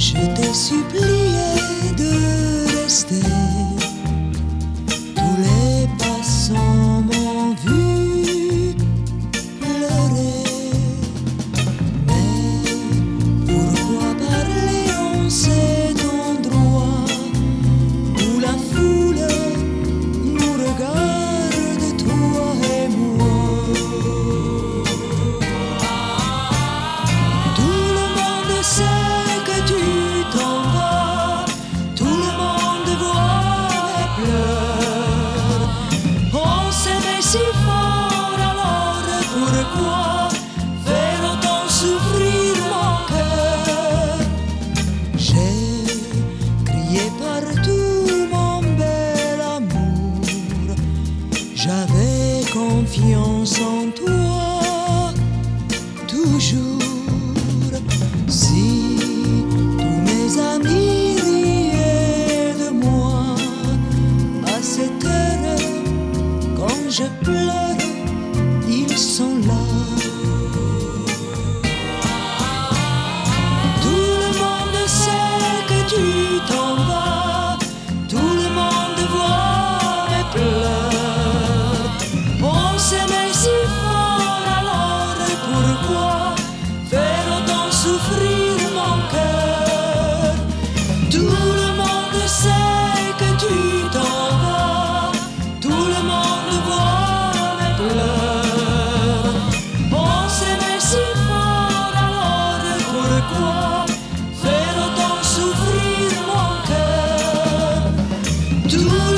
Je t'ai supplié pourquoi faire souffrir mon cœur J'ai crié partout mon bel amour, j'avais confiance en toi, toujours. Si tous mes amis riaient de moi à cette heure quand je pleure. souffrir mon cœur. Tout le monde sait que tu t'en vas, tout le monde voit mes pleurs. On s'aimait si fort, alors pourquoi faire autant souffrir mon cœur? Tout